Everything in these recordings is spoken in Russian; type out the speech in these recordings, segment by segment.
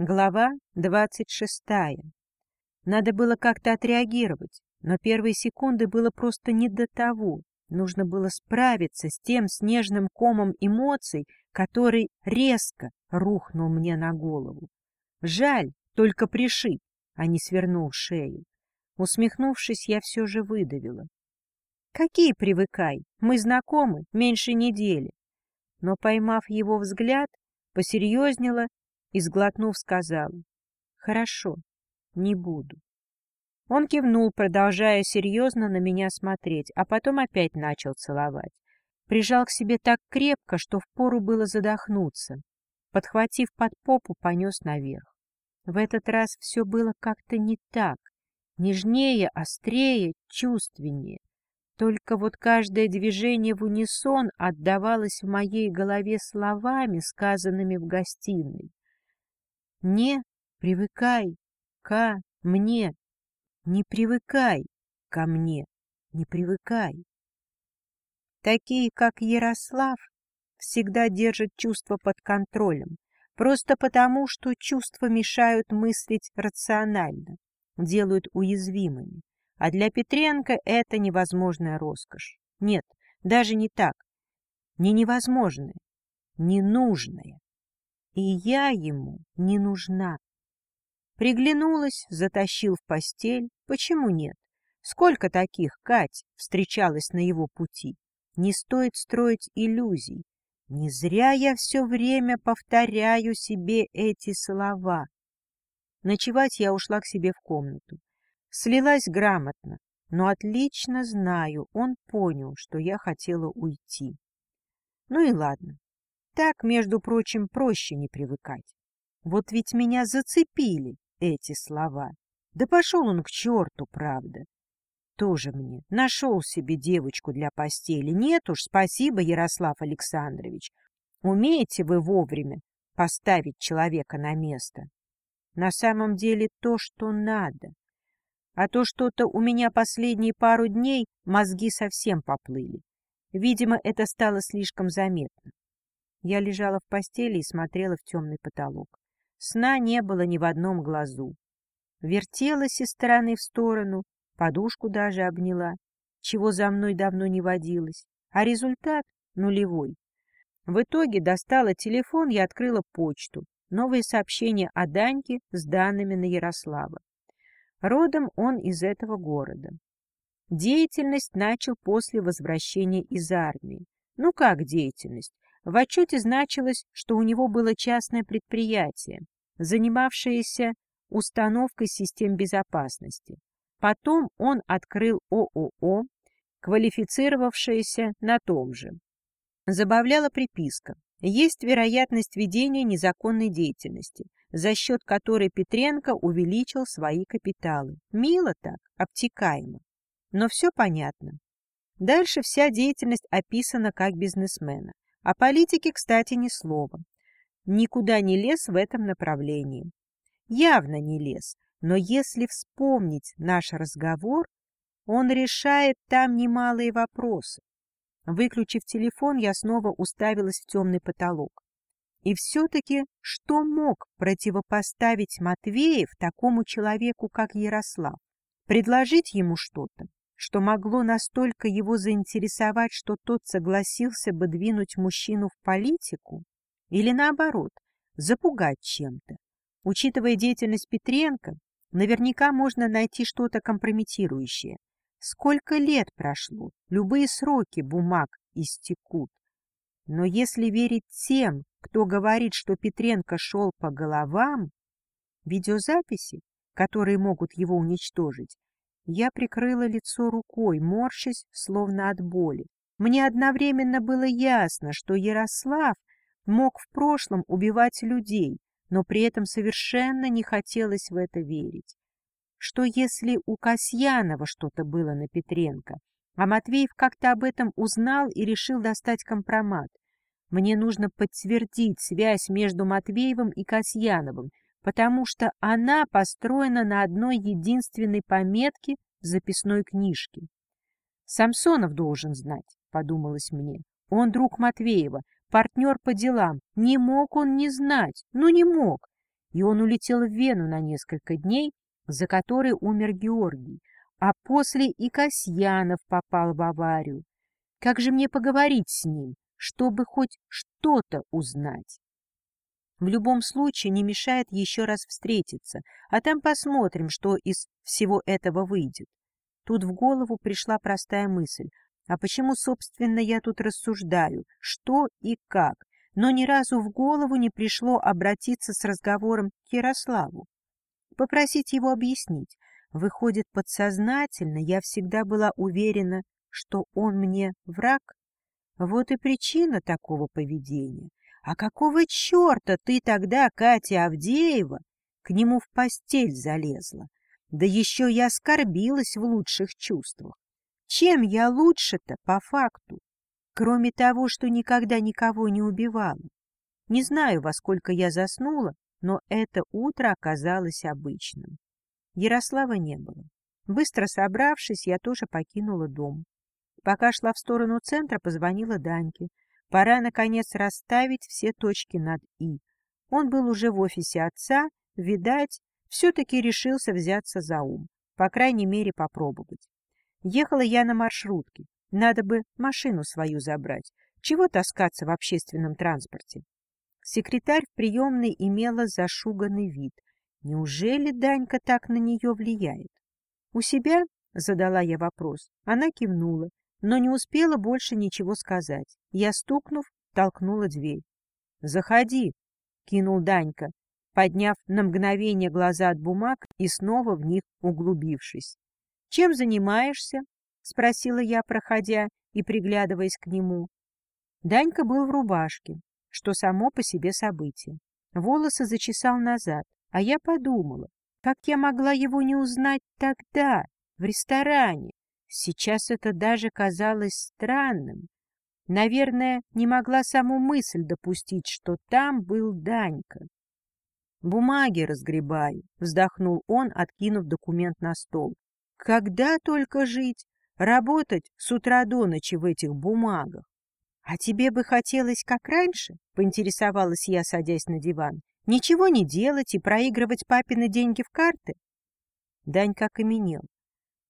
Глава двадцать шестая. Надо было как-то отреагировать, но первые секунды было просто не до того. Нужно было справиться с тем снежным комом эмоций, который резко рухнул мне на голову. Жаль, только пришиб, а не свернул шею. Усмехнувшись, я все же выдавила. «Какие привыкай? Мы знакомы меньше недели». Но, поймав его взгляд, посерьезнела и, сглотнув, сказала, «Хорошо, не буду». Он кивнул, продолжая серьезно на меня смотреть, а потом опять начал целовать. Прижал к себе так крепко, что впору было задохнуться. Подхватив под попу, понес наверх. В этот раз все было как-то не так. Нежнее, острее, чувственнее. Только вот каждое движение в унисон отдавалось в моей голове словами, сказанными в гостиной. Не привыкай ко мне, не привыкай ко мне, не привыкай. Такие, как Ярослав, всегда держат чувства под контролем, просто потому, что чувства мешают мыслить рационально, делают уязвимыми. А для Петренко это невозможная роскошь. Нет, даже не так. Не невозможное, ненужное и я ему не нужна. Приглянулась, затащил в постель. Почему нет? Сколько таких, Кать, встречалось на его пути? Не стоит строить иллюзий. Не зря я все время повторяю себе эти слова. Ночевать я ушла к себе в комнату. Слилась грамотно, но отлично знаю, он понял, что я хотела уйти. Ну и ладно, так, между прочим, проще не привыкать. Вот ведь меня зацепили эти слова. Да пошел он к черту, правда. Тоже мне нашел себе девочку для постели. Нет уж, спасибо, Ярослав Александрович. Умеете вы вовремя поставить человека на место. На самом деле то, что надо. А то что-то у меня последние пару дней мозги совсем поплыли. Видимо, это стало слишком заметно. Я лежала в постели и смотрела в темный потолок. Сна не было ни в одном глазу. Вертелась из стороны в сторону, подушку даже обняла, чего за мной давно не водилось, а результат нулевой. В итоге достала телефон и открыла почту. Новые сообщения о Даньке с данными на Ярослава. Родом он из этого города. Деятельность начал после возвращения из армии. Ну как деятельность? В отчете значилось, что у него было частное предприятие, занимавшееся установкой систем безопасности. Потом он открыл ООО, квалифицировавшееся на том же. Забавляла приписка. Есть вероятность ведения незаконной деятельности, за счет которой Петренко увеличил свои капиталы. Мило так, обтекаемо. Но все понятно. Дальше вся деятельность описана как бизнесмена. О политике, кстати, ни слова. Никуда не лез в этом направлении. Явно не лез, но если вспомнить наш разговор, он решает там немалые вопросы. Выключив телефон, я снова уставилась в темный потолок. И все-таки что мог противопоставить Матвеев такому человеку, как Ярослав? Предложить ему что-то? Что могло настолько его заинтересовать, что тот согласился бы двинуть мужчину в политику? Или наоборот, запугать чем-то? Учитывая деятельность Петренко, наверняка можно найти что-то компрометирующее. Сколько лет прошло, любые сроки бумаг истекут. Но если верить тем, кто говорит, что Петренко шел по головам, видеозаписи, которые могут его уничтожить, я прикрыла лицо рукой, морщась, словно от боли. Мне одновременно было ясно, что Ярослав мог в прошлом убивать людей, но при этом совершенно не хотелось в это верить. Что если у Касьянова что-то было на Петренко, а Матвеев как-то об этом узнал и решил достать компромат? Мне нужно подтвердить связь между Матвеевым и Касьяновым, потому что она построена на одной единственной пометке в записной книжке. «Самсонов должен знать», — подумалось мне. «Он друг Матвеева, партнер по делам. Не мог он не знать, ну не мог. и он улетел в Вену на несколько дней, за которые умер Георгий, а после и Касьянов попал в аварию. Как же мне поговорить с ним, чтобы хоть что-то узнать? В любом случае не мешает еще раз встретиться, а там посмотрим, что из всего этого выйдет. Тут в голову пришла простая мысль. А почему, собственно, я тут рассуждаю, что и как? Но ни разу в голову не пришло обратиться с разговором к Ярославу. Попросить его объяснить. Выходит, подсознательно я всегда была уверена, что он мне враг. Вот и причина такого поведения. А какого черта ты тогда, Катя Авдеева, к нему в постель залезла? Да еще я оскорбилась в лучших чувствах. Чем я лучше-то по факту? Кроме того, что никогда никого не убивала. Не знаю, во сколько я заснула, но это утро оказалось обычным. Ярослава не было. Быстро собравшись, я тоже покинула дом. Пока шла в сторону центра, позвонила Даньке. Пора, наконец, расставить все точки над «и». Он был уже в офисе отца, видать, все-таки решился взяться за ум, по крайней мере попробовать. Ехала я на маршрутке, надо бы машину свою забрать, чего таскаться в общественном транспорте. Секретарь в приемной имела зашуганный вид. Неужели Данька так на нее влияет? У себя задала я вопрос. Она кивнула, но не успела больше ничего сказать. Я, стукнув, толкнула дверь. «Заходи!» — кинул Данька, подняв на мгновение глаза от бумаг и снова в них углубившись. — Чем занимаешься? — спросила я, проходя и приглядываясь к нему. Данька был в рубашке, что само по себе событие. Волосы зачесал назад, а я подумала, как я могла его не узнать тогда, в ресторане. Сейчас это даже казалось странным. Наверное, не могла саму мысль допустить, что там был Данька. «Бумаги разгребаю», — вздохнул он, откинув документ на стол. «Когда только жить? Работать с утра до ночи в этих бумагах». «А тебе бы хотелось как раньше?» — поинтересовалась я, садясь на диван. «Ничего не делать и проигрывать папины деньги в карты?» Данька окаменел.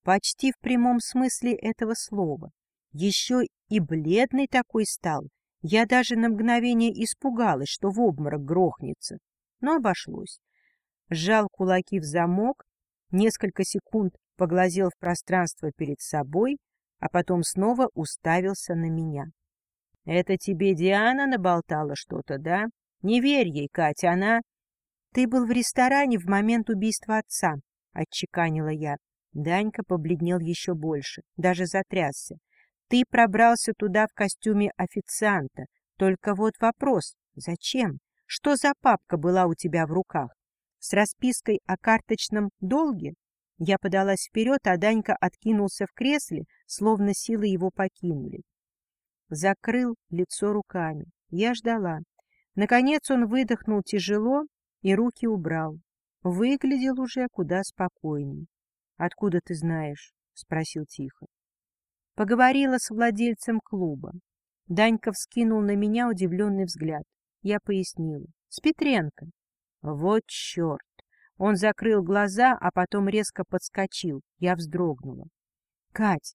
Почти в прямом смысле этого слова. Еще и бледный такой стал. Я даже на мгновение испугалась, что в обморок грохнется но обошлось. Сжал кулаки в замок, несколько секунд поглазел в пространство перед собой, а потом снова уставился на меня. — Это тебе Диана наболтала что-то, да? Не верь ей, Катя, она... — Ты был в ресторане в момент убийства отца, — отчеканила я. Данька побледнел еще больше, даже затрясся. Ты пробрался туда в костюме официанта. Только вот вопрос — зачем? Что за папка была у тебя в руках? С распиской о карточном долге? Я подалась вперед, а Данька откинулся в кресле, словно силы его покинули. Закрыл лицо руками. Я ждала. Наконец он выдохнул тяжело и руки убрал. Выглядел уже куда спокойней. — Откуда ты знаешь? — спросил тихо. Поговорила с владельцем клуба. Данька вскинул на меня удивленный взгляд. Я пояснила. С Петренко. Вот черт! Он закрыл глаза, а потом резко подскочил. Я вздрогнула. Кать,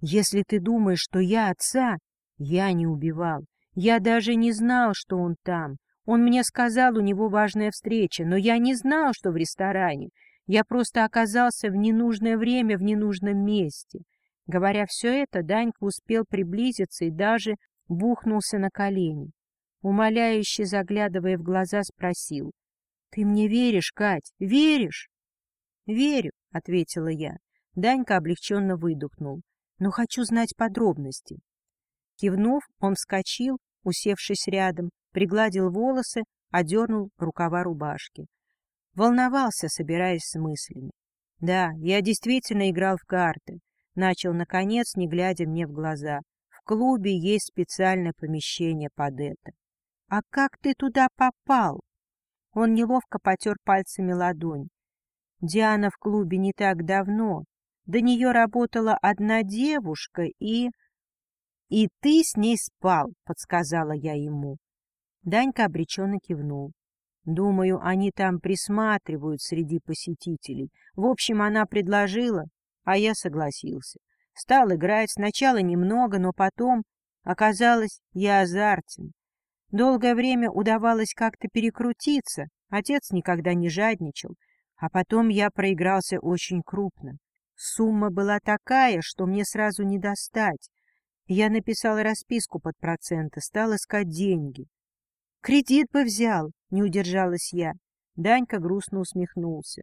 если ты думаешь, что я отца, я не убивал. Я даже не знал, что он там. Он мне сказал, у него важная встреча, но я не знал, что в ресторане. Я просто оказался в ненужное время в ненужном месте. Говоря все это, Данька успел приблизиться и даже бухнулся на колени умоляюще заглядывая в глаза, спросил. — Ты мне веришь, Кать, веришь? — Верю, — ответила я. Данька облегченно выдохнул. — Но хочу знать подробности. Кивнув, он вскочил, усевшись рядом, пригладил волосы, одернул рукава рубашки. Волновался, собираясь с мыслями. Да, я действительно играл в карты. Начал, наконец, не глядя мне в глаза. В клубе есть специальное помещение под это. «А как ты туда попал?» Он неловко потер пальцами ладонь. Диана в клубе не так давно. До нее работала одна девушка, и... — И ты с ней спал, — подсказала я ему. Данька обреченно кивнул. Думаю, они там присматривают среди посетителей. В общем, она предложила, а я согласился. Стал играть сначала немного, но потом оказалось, я азартен. Долгое время удавалось как-то перекрутиться, отец никогда не жадничал, а потом я проигрался очень крупно. Сумма была такая, что мне сразу не достать. Я написал расписку под проценты, стал искать деньги. Кредит бы взял, не удержалась я. Данька грустно усмехнулся.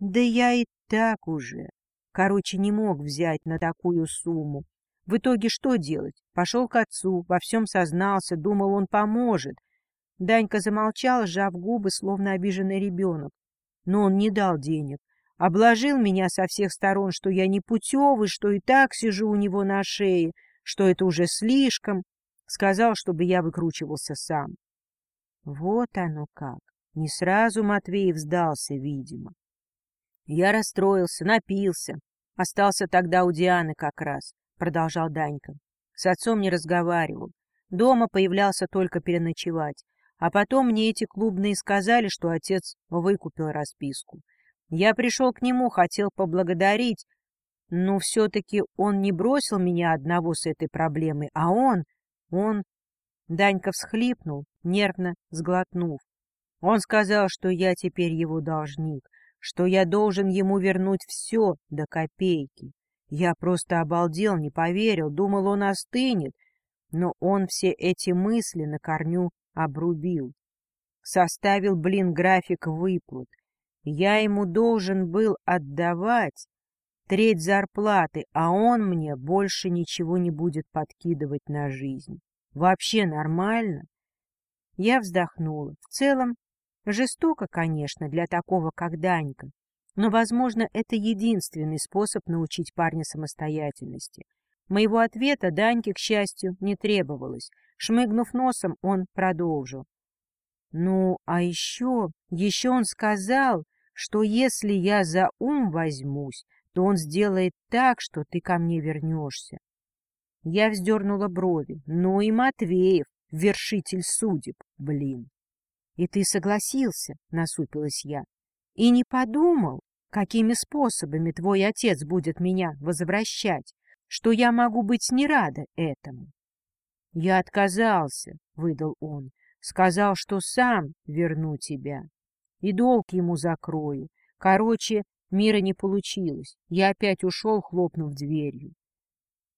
Да я и так уже. Короче, не мог взять на такую сумму. В итоге что делать? Пошел к отцу, во всем сознался, думал, он поможет. Данька замолчал, сжав губы, словно обиженный ребенок. Но он не дал денег. Обложил меня со всех сторон, что я не путевый, что и так сижу у него на шее, что это уже слишком. Сказал, чтобы я выкручивался сам. Вот оно как. Не сразу Матвеев сдался, видимо. Я расстроился, напился. Остался тогда у Дианы как раз, продолжал Данька. С отцом не разговаривал. Дома появлялся только переночевать. А потом мне эти клубные сказали, что отец выкупил расписку. Я пришел к нему, хотел поблагодарить, но все-таки он не бросил меня одного с этой проблемой, а он, он... Данька всхлипнул, нервно сглотнув. Он сказал, что я теперь его должник, что я должен ему вернуть все до копейки. Я просто обалдел, не поверил, думал, он остынет, но он все эти мысли на корню обрубил. Составил, блин, график выплат. Я ему должен был отдавать треть зарплаты, а он мне больше ничего не будет подкидывать на жизнь. Вообще нормально? Я вздохнула. В целом, жестоко, конечно, для такого, как Данька, но, возможно, это единственный способ научить парня самостоятельности. Моего ответа Даньке, к счастью, не требовалось. Шмыгнув носом, он продолжил. Ну, а еще, еще он сказал, что если я за ум возьмусь, то он сделает так, что ты ко мне вернешься. Я вздернула брови. Ну и Матвеев, вершитель судеб, блин. И ты согласился, насупилась я, и не подумал, какими способами твой отец будет меня возвращать, что я могу быть не рада этому. Я отказался, выдал он, сказал, что сам верну тебя. И долг ему закрою. Короче, мира не получилось. Я опять ушел, хлопнув дверью.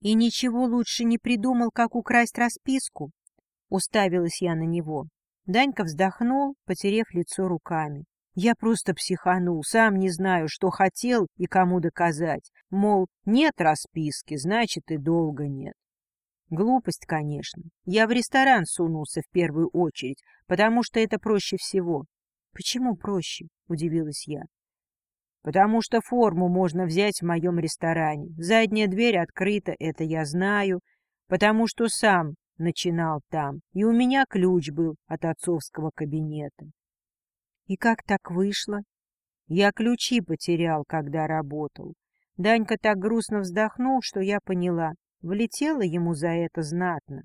И ничего лучше не придумал, как украсть расписку? Уставилась я на него. Данька вздохнул, потерев лицо руками. Я просто психанул, сам не знаю, что хотел и кому доказать. Мол, нет расписки, значит и долго нет. Глупость, конечно. Я в ресторан сунулся в первую очередь, потому что это проще всего. — Почему проще? — удивилась я. — Потому что форму можно взять в моем ресторане. Задняя дверь открыта, это я знаю. Потому что сам начинал там, и у меня ключ был от отцовского кабинета. — И как так вышло? Я ключи потерял, когда работал. Данька так грустно вздохнул, что я поняла. Влетело ему за это знатно.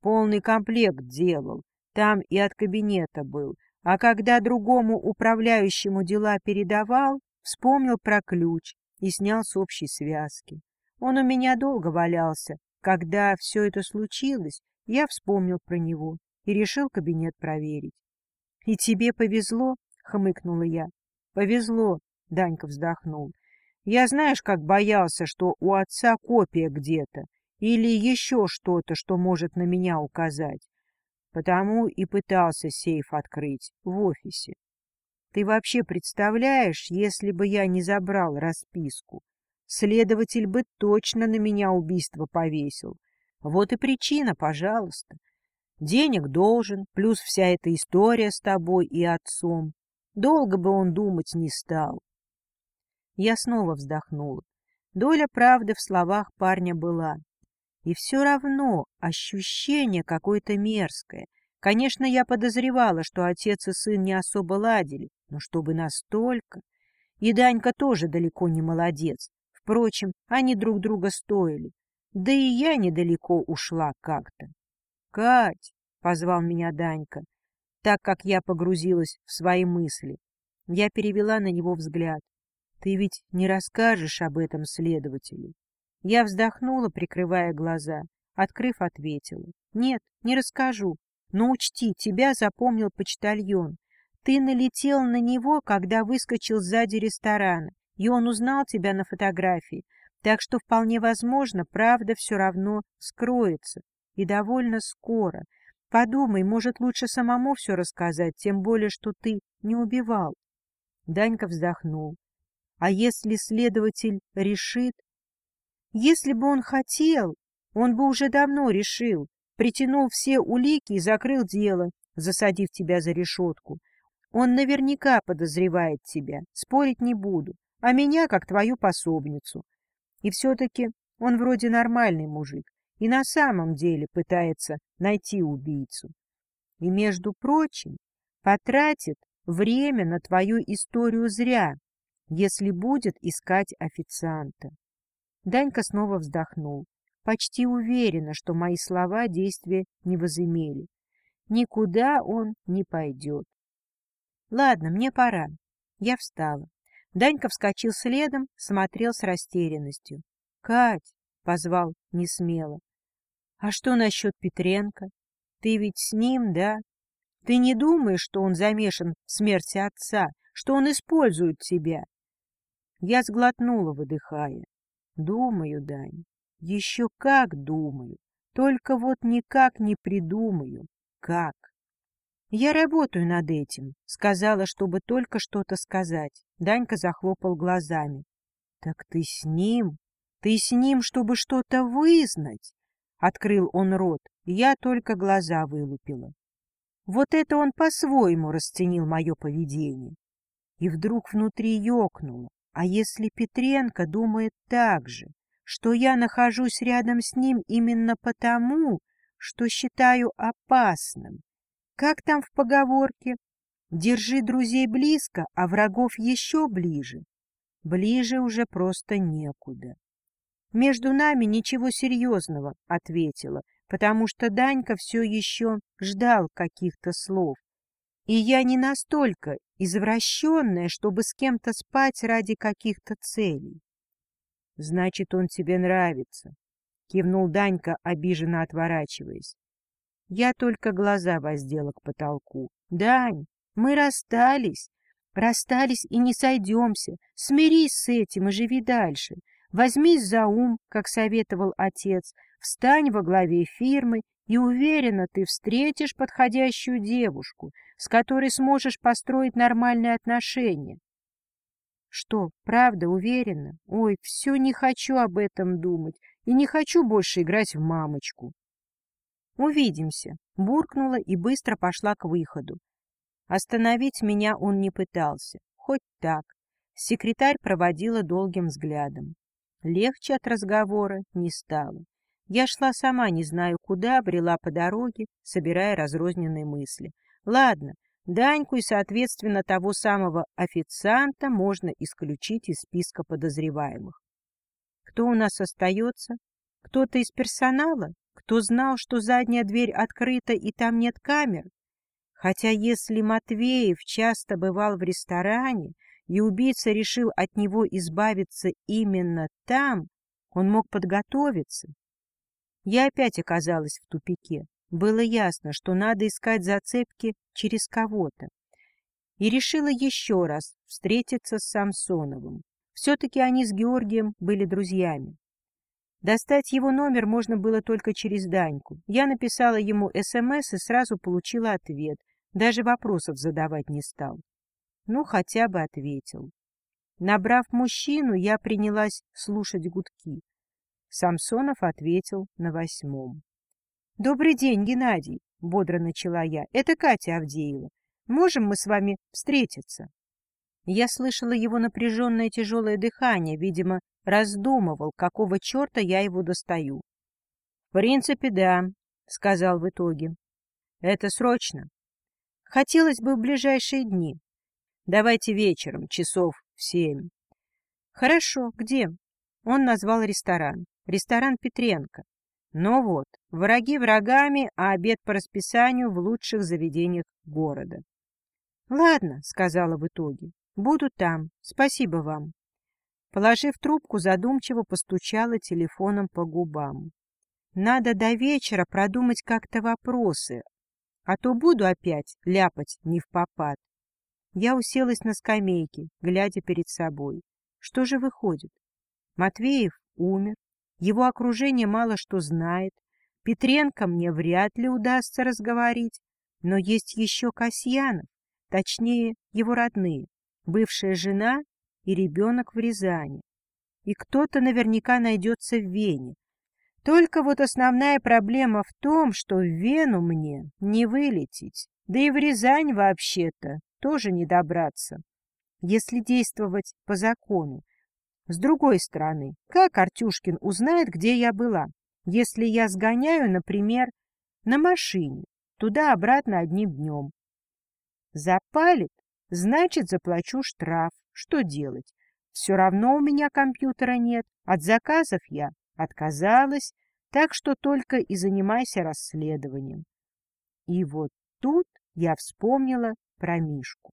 Полный комплект делал, там и от кабинета был. А когда другому управляющему дела передавал, вспомнил про ключ и снял с общей связки. Он у меня долго валялся. Когда все это случилось, я вспомнил про него и решил кабинет проверить. — И тебе повезло? — хмыкнула я. — Повезло, — Данька вздохнул. Я знаешь, как боялся, что у отца копия где-то или еще что-то, что может на меня указать. Потому и пытался сейф открыть в офисе. Ты вообще представляешь, если бы я не забрал расписку? Следователь бы точно на меня убийство повесил. Вот и причина, пожалуйста. Денег должен, плюс вся эта история с тобой и отцом. Долго бы он думать не стал. Я снова вздохнула. Доля правды в словах парня была. И все равно ощущение какое-то мерзкое. Конечно, я подозревала, что отец и сын не особо ладили, но чтобы настолько... И Данька тоже далеко не молодец. Впрочем, они друг друга стоили. Да и я недалеко ушла как-то. — Кать, — позвал меня Данька, так как я погрузилась в свои мысли. Я перевела на него взгляд. «Ты ведь не расскажешь об этом следователю?» Я вздохнула, прикрывая глаза. Открыв, ответила. «Нет, не расскажу. Но учти, тебя запомнил почтальон. Ты налетел на него, когда выскочил сзади ресторана, и он узнал тебя на фотографии. Так что вполне возможно, правда все равно скроется. И довольно скоро. Подумай, может, лучше самому все рассказать, тем более, что ты не убивал. Данька вздохнул. А если следователь решит? Если бы он хотел, он бы уже давно решил, притянул все улики и закрыл дело, засадив тебя за решетку. Он наверняка подозревает тебя, спорить не буду, а меня как твою пособницу. И все-таки он вроде нормальный мужик и на самом деле пытается найти убийцу. И, между прочим, потратит время на твою историю зря, если будет искать официанта. Данька снова вздохнул. Почти уверена, что мои слова действия не возымели. Никуда он не пойдет. Ладно, мне пора. Я встала. Данька вскочил следом, смотрел с растерянностью. — Кать! — позвал несмело. — А что насчет Петренко? Ты ведь с ним, да? Ты не думаешь, что он замешан в смерти отца, что он использует тебя? Я сглотнула, выдыхая. Думаю, Дань, еще как думаю, только вот никак не придумаю, как. Я работаю над этим, сказала, чтобы только что-то сказать. Данька захлопал глазами. Так ты с ним? Ты с ним, чтобы что-то вызнать? Открыл он рот, я только глаза вылупила. Вот это он по-своему расценил мое поведение. И вдруг внутри ёкнуло. А если Петренко думает так же, что я нахожусь рядом с ним именно потому, что считаю опасным? Как там в поговорке? Держи друзей близко, а врагов еще ближе. Ближе уже просто некуда. Между нами ничего серьезного, ответила, потому что Данька все еще ждал каких-то слов. И я не настолько извращенная, чтобы с кем-то спать ради каких-то целей. — Значит, он тебе нравится, — кивнул Данька, обиженно отворачиваясь. Я только глаза воздела к потолку. — Дань, мы расстались. Расстались и не сойдемся. Смирись с этим и живи дальше. Возьмись за ум, как советовал отец, встань во главе фирмы, и уверена, ты встретишь подходящую девушку, с которой сможешь построить нормальные отношения. Что, правда, уверена? Ой, все не хочу об этом думать и не хочу больше играть в мамочку. Увидимся, буркнула и быстро пошла к выходу. Остановить меня он не пытался, хоть так. Секретарь проводила долгим взглядом. Легче от разговора не стало. Я шла сама, не знаю куда, брела по дороге, собирая разрозненные мысли. Ладно, Даньку и, соответственно, того самого официанта можно исключить из списка подозреваемых. Кто у нас остается? Кто-то из персонала? Кто знал, что задняя дверь открыта и там нет камер? Хотя если Матвеев часто бывал в ресторане, и убийца решил от него избавиться именно там, он мог подготовиться. Я опять оказалась в тупике. Было ясно, что надо искать зацепки через кого-то. И решила еще раз встретиться с Самсоновым. Все-таки они с Георгием были друзьями. Достать его номер можно было только через Даньку. Я написала ему СМС и сразу получила ответ. Даже вопросов задавать не стал. Ну, хотя бы ответил. Набрав мужчину, я принялась слушать гудки. Самсонов ответил на восьмом. — Добрый день, Геннадий, — бодро начала я. — Это Катя Авдеева. Можем мы с вами встретиться? Я слышала его напряженное тяжелое дыхание, видимо, раздумывал, какого черта я его достаю. — В принципе, да, — сказал в итоге. — Это срочно. Хотелось бы в ближайшие дни. Давайте вечером, часов в семь. — Хорошо, где? Он назвал ресторан. Ресторан Петренко. Но вот, враги врагами, а обед по расписанию в лучших заведениях города. — Ладно, — сказала в итоге, — буду там. Спасибо вам. Положив трубку, задумчиво постучала телефоном по губам. Надо до вечера продумать как-то вопросы, а то буду опять ляпать не в попад. Я уселась на скамейке, глядя перед собой. Что же выходит? Матвеев умер, его окружение мало что знает, Петренко мне вряд ли удастся разговорить, но есть еще Касьянов, точнее, его родные, бывшая жена и ребенок в Рязани. И кто-то наверняка найдется в Вене. Только вот основная проблема в том, что в Вену мне не вылететь, да и в Рязань вообще-то тоже не добраться, если действовать по закону. С другой стороны, как Артюшкин узнает, где я была, если я сгоняю, например, на машине, туда-обратно одним днем? Запалит, значит, заплачу штраф. Что делать? Все равно у меня компьютера нет, от заказов я отказалась, так что только и занимайся расследованием. И вот тут я вспомнила про Мишку.